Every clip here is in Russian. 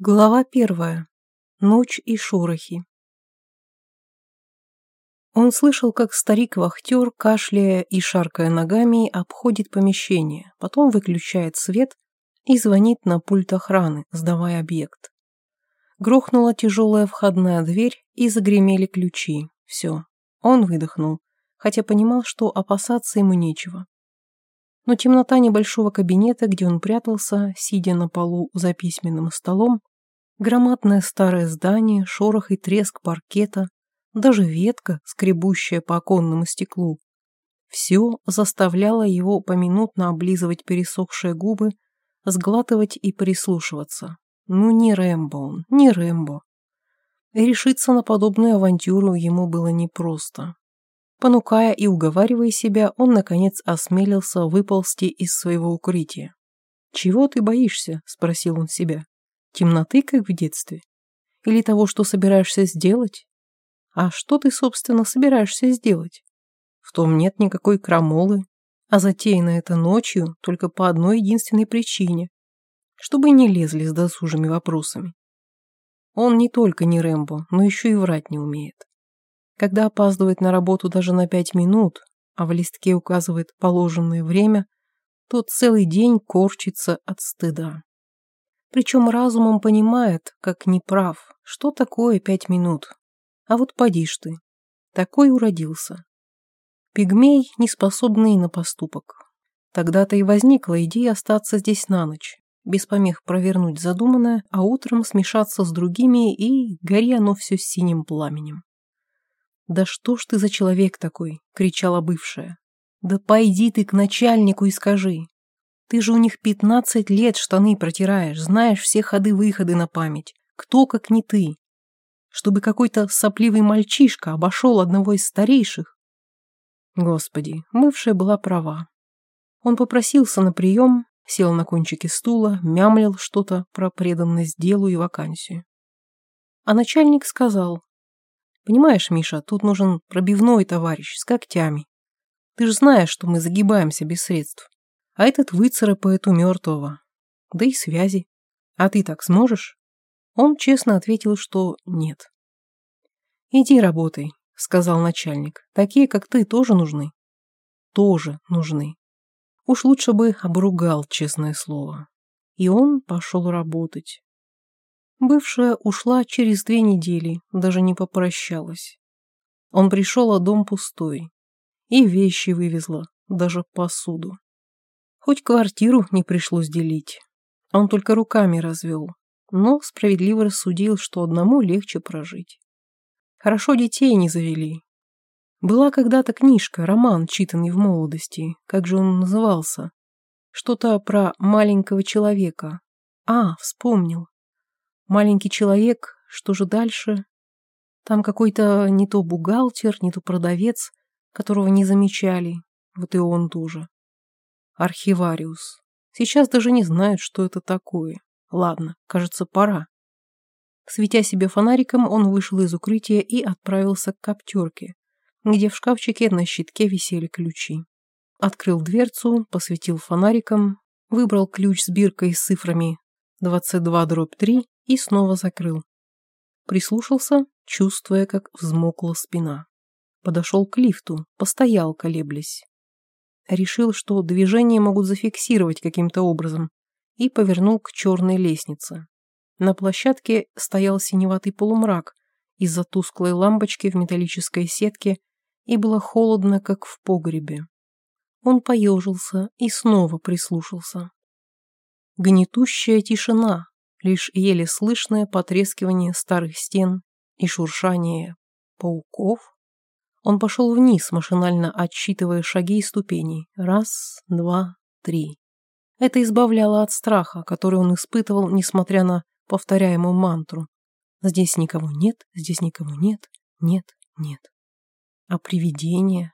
Глава первая. Ночь и шорохи. Он слышал, как старик-вахтер, кашляя и шаркая ногами, обходит помещение, потом выключает свет и звонит на пульт охраны, сдавая объект. Грохнула тяжелая входная дверь и загремели ключи. Все. Он выдохнул, хотя понимал, что опасаться ему нечего. Но темнота небольшого кабинета, где он прятался, сидя на полу за письменным столом, громадное старое здание, шорох и треск паркета, даже ветка, скребущая по оконному стеклу, все заставляло его поминутно облизывать пересохшие губы, сглатывать и прислушиваться. Ну, не Рэмбо он, не Рэмбо. решиться на подобную авантюру ему было непросто. Понукая и уговаривая себя, он, наконец, осмелился выползти из своего укрытия. «Чего ты боишься?» – спросил он себя. «Темноты, как в детстве? Или того, что собираешься сделать? А что ты, собственно, собираешься сделать? В том нет никакой крамолы, а затеяно это ночью только по одной единственной причине, чтобы не лезли с досужими вопросами. Он не только не Рэмбо, но еще и врать не умеет. Когда опаздывает на работу даже на пять минут, а в листке указывает положенное время, то целый день корчится от стыда. Причем разумом понимает, как неправ, что такое пять минут. А вот поди ж ты, такой уродился. Пигмей, не способный на поступок. Тогда-то и возникла идея остаться здесь на ночь, без помех провернуть задуманное, а утром смешаться с другими, и гори оно все синим пламенем. «Да что ж ты за человек такой?» — кричала бывшая. «Да пойди ты к начальнику и скажи. Ты же у них пятнадцать лет штаны протираешь, знаешь все ходы-выходы на память. Кто, как не ты? Чтобы какой-то сопливый мальчишка обошел одного из старейших?» Господи, бывшая была права. Он попросился на прием, сел на кончике стула, мямлил что-то про преданность делу и вакансию. А начальник сказал, Понимаешь, Миша, тут нужен пробивной товарищ с когтями. Ты же знаешь, что мы загибаемся без средств. А этот выцарапает у мертвого. Да и связи. А ты так сможешь? Он честно ответил, что нет. «Иди работай», — сказал начальник. «Такие, как ты, тоже нужны». «Тоже нужны». Уж лучше бы обругал, честное слово. И он пошел работать. Бывшая ушла через две недели, даже не попрощалась. Он пришел, а дом пустой. И вещи вывезла, даже посуду. Хоть квартиру не пришлось делить. Он только руками развел, но справедливо рассудил, что одному легче прожить. Хорошо детей не завели. Была когда-то книжка, роман, читанный в молодости. Как же он назывался? Что-то про маленького человека. А, вспомнил. Маленький человек, что же дальше? Там какой-то не то бухгалтер, не то продавец, которого не замечали. Вот и он тоже. Архивариус. Сейчас даже не знают, что это такое. Ладно, кажется, пора. Светя себе фонариком, он вышел из укрытия и отправился к коптерке, где в шкафчике на щитке висели ключи. Открыл дверцу, посветил фонариком, выбрал ключ с биркой с цифрами 22 дробь 3 и снова закрыл. Прислушался, чувствуя, как взмокла спина. Подошел к лифту, постоял, колеблясь. Решил, что движение могут зафиксировать каким-то образом, и повернул к черной лестнице. На площадке стоял синеватый полумрак из-за тусклой лампочки в металлической сетке, и было холодно, как в погребе. Он поежился и снова прислушался. Гнетущая тишина, лишь еле слышное потрескивание старых стен и шуршание пауков. Он пошел вниз, машинально отсчитывая шаги и ступени. Раз, два, три. Это избавляло от страха, который он испытывал, несмотря на повторяемую мантру. Здесь никого нет, здесь никого нет, нет, нет. А привидение?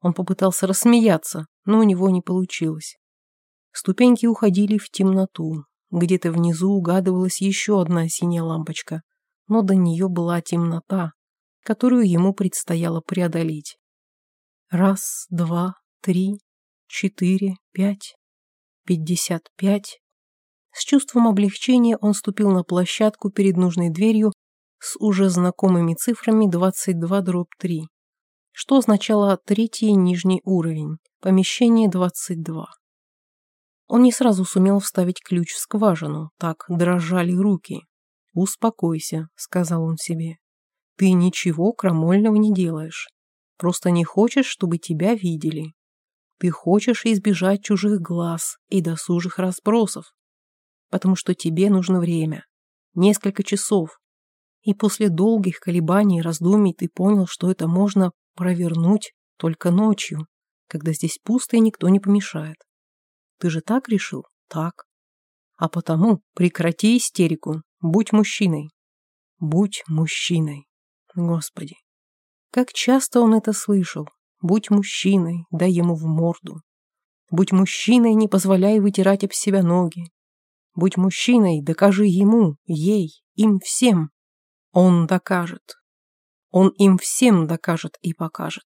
Он попытался рассмеяться, но у него не получилось. Ступеньки уходили в темноту, где-то внизу угадывалась еще одна синяя лампочка, но до нее была темнота, которую ему предстояло преодолеть. Раз, два, три, четыре, пять, пятьдесят пять. С чувством облегчения он ступил на площадку перед нужной дверью с уже знакомыми цифрами 22-3, что означало третий нижний уровень, помещение 22. Он не сразу сумел вставить ключ в скважину, так дрожали руки. «Успокойся», — сказал он себе. «Ты ничего крамольного не делаешь. Просто не хочешь, чтобы тебя видели. Ты хочешь избежать чужих глаз и досужих расспросов, потому что тебе нужно время, несколько часов. И после долгих колебаний и раздумий ты понял, что это можно провернуть только ночью, когда здесь пусто и никто не помешает. Ты же так решил? Так. А потому прекрати истерику, будь мужчиной. Будь мужчиной. Господи. Как часто он это слышал. Будь мужчиной, дай ему в морду. Будь мужчиной, не позволяй вытирать об себя ноги. Будь мужчиной, докажи ему, ей, им всем. Он докажет. Он им всем докажет и покажет.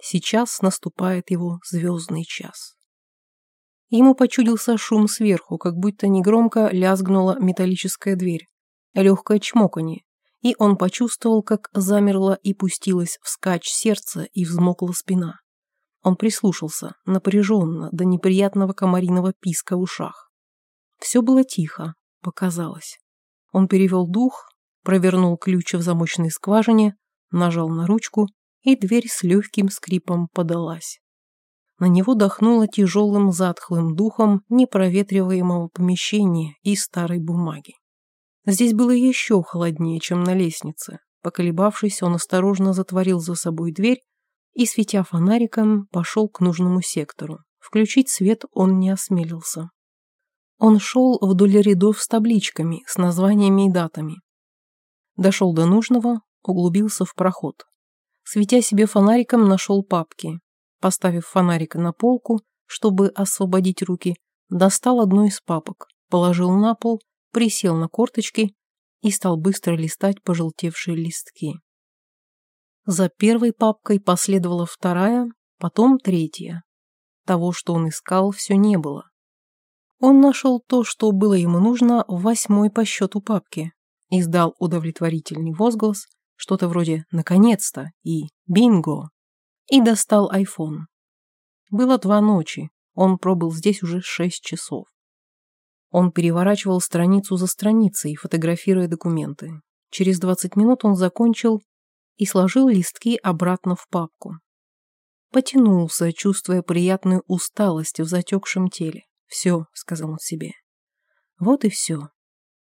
Сейчас наступает его звездный час. Ему почудился шум сверху, как будто негромко лязгнула металлическая дверь. Легкое чмоканье. И он почувствовал, как замерло и пустилось вскачь сердце и взмокла спина. Он прислушался, напряженно, до неприятного комариного писка в ушах. Все было тихо, показалось. Он перевел дух, провернул ключ в замочной скважине, нажал на ручку, и дверь с легким скрипом подалась. На него дохнуло тяжелым затхлым духом непроветриваемого помещения и старой бумаги. Здесь было еще холоднее, чем на лестнице. Поколебавшись, он осторожно затворил за собой дверь и, светя фонариком, пошел к нужному сектору. Включить свет он не осмелился. Он шел вдоль рядов с табличками, с названиями и датами. Дошел до нужного, углубился в проход. Светя себе фонариком, нашел папки. Поставив фонарик на полку, чтобы освободить руки, достал одну из папок, положил на пол, присел на корточки и стал быстро листать пожелтевшие листки. За первой папкой последовала вторая, потом третья. Того, что он искал, все не было. Он нашел то, что было ему нужно в восьмой по счету папке, издал удовлетворительный возглас, что-то вроде «наконец-то» и «бинго», и достал айфон. Было два ночи, он пробыл здесь уже шесть часов. Он переворачивал страницу за страницей, фотографируя документы. Через двадцать минут он закончил и сложил листки обратно в папку. Потянулся, чувствуя приятную усталость в затекшем теле. «Все», — сказал он себе. «Вот и все».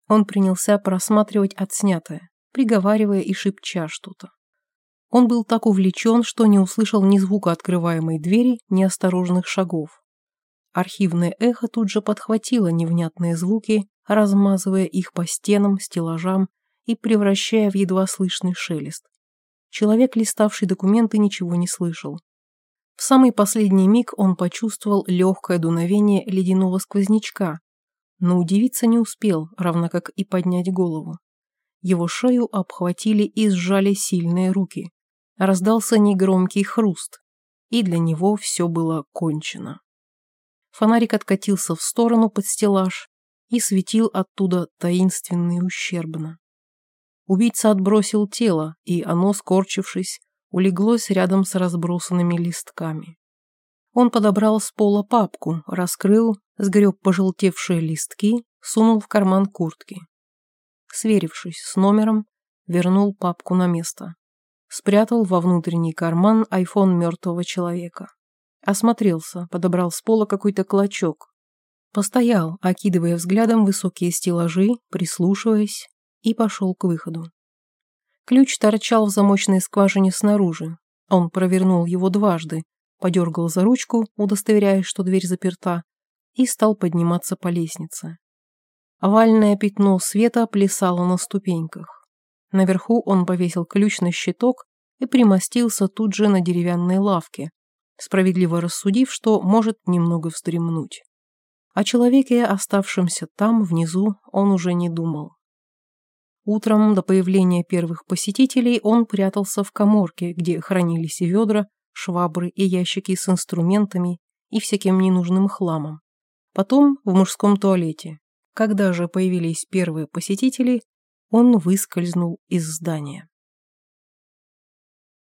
Он принялся просматривать отснятое, приговаривая и шепча что-то. Он был так увлечен, что не услышал ни звука открываемой двери, ни осторожных шагов. Архивное эхо тут же подхватило невнятные звуки, размазывая их по стенам, стеллажам и превращая в едва слышный шелест. Человек, листавший документы, ничего не слышал. В самый последний миг он почувствовал легкое дуновение ледяного сквознячка, но удивиться не успел, равно как и поднять голову. Его шею обхватили и сжали сильные руки. Раздался негромкий хруст, и для него все было кончено. Фонарик откатился в сторону под стеллаж и светил оттуда таинственно и ущербно. Убийца отбросил тело, и оно, скорчившись, улеглось рядом с разбросанными листками. Он подобрал с пола папку, раскрыл, сгреб пожелтевшие листки, сунул в карман куртки. Сверившись с номером, вернул папку на место. Спрятал во внутренний карман айфон мертвого человека. Осмотрелся, подобрал с пола какой-то клочок. Постоял, окидывая взглядом высокие стеллажи, прислушиваясь, и пошел к выходу. Ключ торчал в замочной скважине снаружи. Он провернул его дважды, подергал за ручку, удостоверяясь, что дверь заперта, и стал подниматься по лестнице. Овальное пятно света плясало на ступеньках. Наверху он повесил ключ на щиток и примостился тут же на деревянной лавке, справедливо рассудив, что может немного вздремнуть. О человеке, оставшемся там, внизу, он уже не думал. Утром до появления первых посетителей он прятался в коморке, где хранились и ведра, швабры и ящики с инструментами и всяким ненужным хламом. Потом в мужском туалете, Когда же появились первые посетители, он выскользнул из здания.